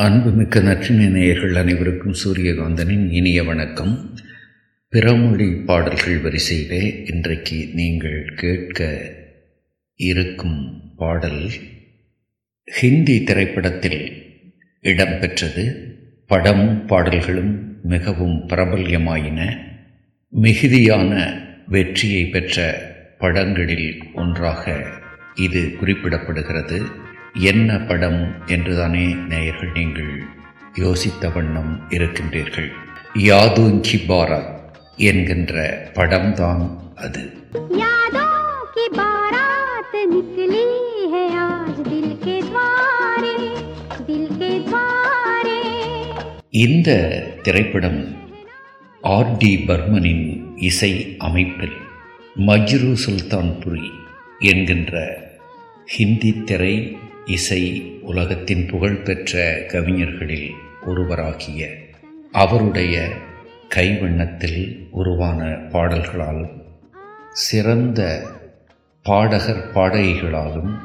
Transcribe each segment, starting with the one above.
அன்புமிக்க நற்றினை நேயர்கள் அனைவருக்கும் சூரியகாந்தனின் இனிய வணக்கம். பிறமொழி பாடல்கள் வரிசையிலே இன்றைக்கு நீங்கள் கேட்க இருக்கும் பாடல் ஹிந்தி திரைப்படத்தில் இடம்பெற்றது. படமும் பாடல்களும் மிகவும் பிரபல்யமாயின. மிகுதியான வெற்றியை பெற்ற படங்களில் ஒன்றாக இது குறிப்பிடப்படுகிறது. என்ன படம் என்றுதானே நேயர்கள் நீங்கள் யோசித்த வண்ணம் இருக்கின்றீர்கள். யாதோங்கி பாரா என்கின்ற படம்தான் அது. இந்த திரைப்படம் ஆர் டி பர்மனின் இசை அமைப்பில் மஜ்ரு சுல்தான்புரி என்கின்ற ஹிந்தி திரை இசை உலகத்தின் புகழ்பெற்ற கவிஞர்களில் ஒருவராகிய அவருடைய கைவண்ணத்தில் உருவான பாடல்களாலும் சிறந்த பாடகர் பாடகிகளாலும்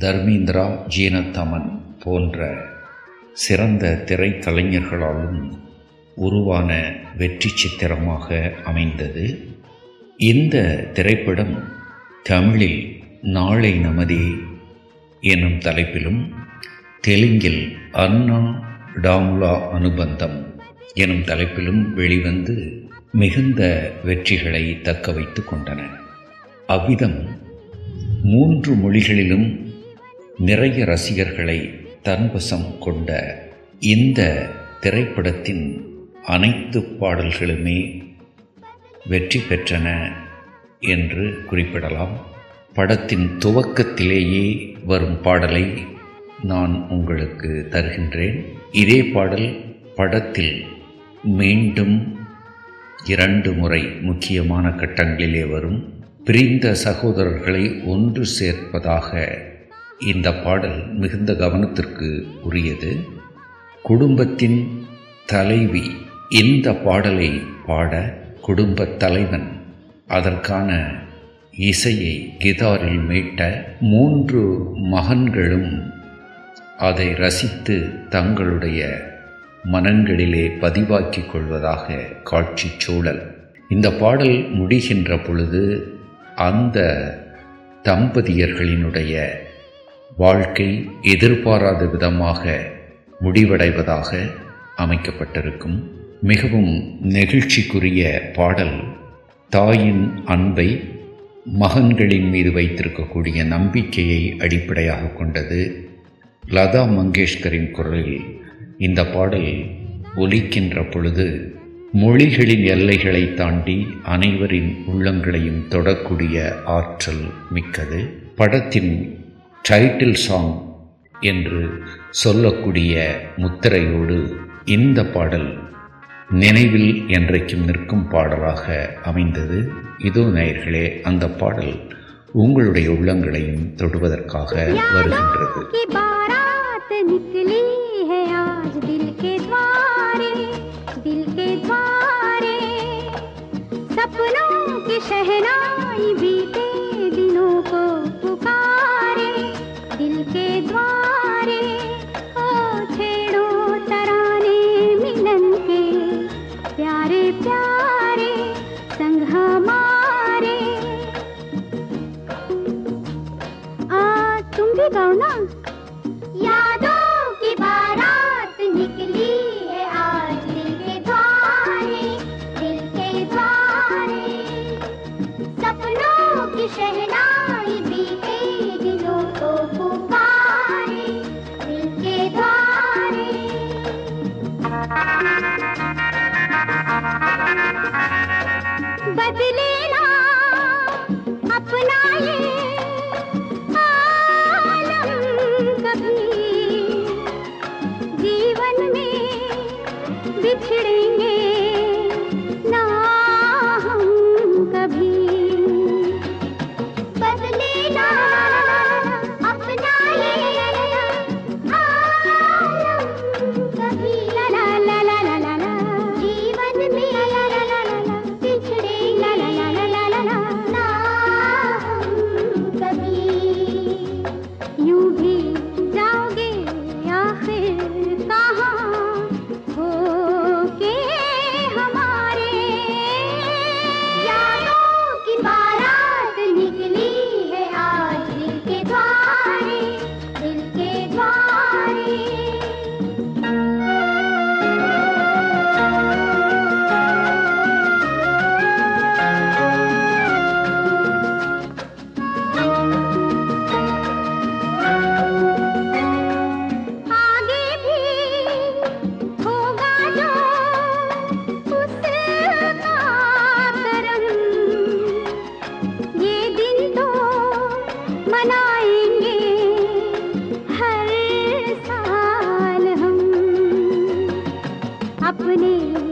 தர்மேந்திரா ஜீனத்தமன் போன்ற சிறந்த திரைக்கலைஞர்களாலும் உருவான வெற்றி சித்திரமாக அமைந்தது. இந்த திரைப்படம் தமிழில் நாளை நமதே எனும் தலைப்பிலும் தெலுங்கில் அண்ணா டாம்லா அனுபந்தம் எனும் தலைப்பிலும் வெளிவந்து மிகுந்த வெற்றிகளை தக்க வைத்து கொண்டன. அவ்விதம் மூன்று மொழிகளிலும் நிறைய ரசிகர்களை தன்வசம் கொண்ட இந்த திரைப்படத்தின் அனைத்து பாடல்களுமே வெற்றி பெற்றன என்று குறிப்பிடலாம். படத்தின் துவக்கத்திலேயே வரும் பாடலை நான் உங்களுக்கு தருகின்றேன். இதே பாடல் படத்தில் மீண்டும் இரண்டு முறை முக்கியமான கட்டங்களிலே வரும். பிரிந்த சகோதரர்களை ஒன்று சேர்ப்பதாக இந்த பாடல் மிகுந்த கவனத்திற்கு உரியது. குடும்பத்தின் தலைவி இந்த பாடலை பாட குடும்பத் தலைவன் அதற்கான இசையை கிதாரில் மீட்ட மூன்று மகன்களும் அதை ரசித்து தங்களுடைய மனங்களிலே பதிவாக்கிக் கொள்வதாக காட்சி சூழல். இந்த பாடல் முடிகின்ற பொழுது அந்த தம்பதியர்களினுடைய வாழ்க்கை எதிர்பாராத விதமாக முடிவடைவதாக அமைக்கப்பட்டிருக்கும். மிகவும் நெகிழ்ச்சிக்குரிய பாடல் தாயின் அன்பை மகன்களின் மீது வைத்திருக்கக்கூடிய நம்பிக்கையை அடிப்படையாக கொண்டது. லதா மங்கேஷ்கரின் குரலில் இந்த பாடல் ஒலிக்கின்ற பொழுது மொழிகளின் எல்லைகளை தாண்டி அனைவரின் உள்ளங்களையும் தொடக்கூடிய ஆற்றல் மிக்கது. படத்தின் டைட்டில் சாங் என்று சொல்லக்கூடிய முத்திரையோடு இந்த பாடல் நினைவில் என்றைக்கும் நிற்கும் பாடலாக அமைந்தது இதோ நேயர்களே அந்த பாடல் உங்களுடைய உள்ளங்களையும் தொடுவதற்காக வருகின்றது की बारात गाओ ना। यादों की बारात निकली है आज दिल के द्वारे, दिल के द्वारे। सपनों की शहनाई बीते दिलों को पुकारे, दिल के द्वारे। बदले सपने